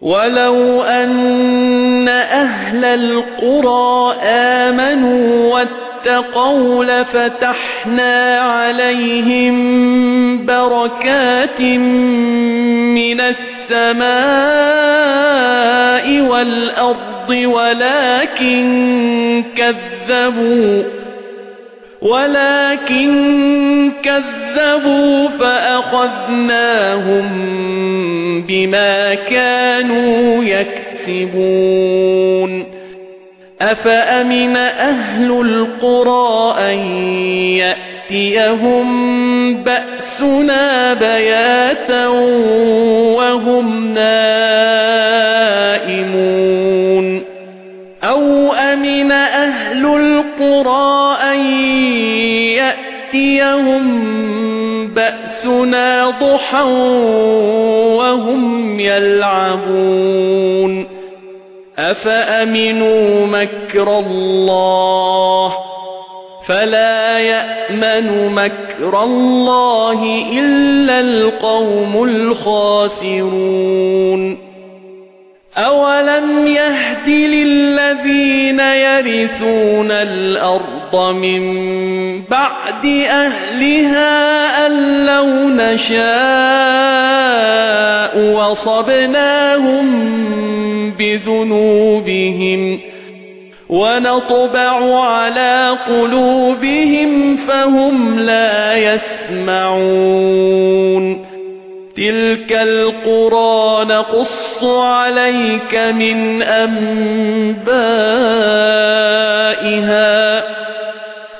ولو أن أهل القرى آمنوا واتقوا لفتحنا عليهم بركات من السماء والأرض ولكن كذبوا ولكن كذبوا فأخذناهم بما كانوا يكسبون. أفأمن أهل القرى أن يأتيهم بأسنا بياتا يأتيهم بأسنا ضحى وهم يلعبون. أفأمنوا مكر الله؟ فلا يأمن مكر الله إلا القوم الخاسرون. أولم يهد للذين يرثون الأرض من بعد أهلها أن لو نشاء وصبناهم بذنوبهم ونطبع على قلوبهم فهم لا يسمعون تلك القرى نقص عليك من أنبائها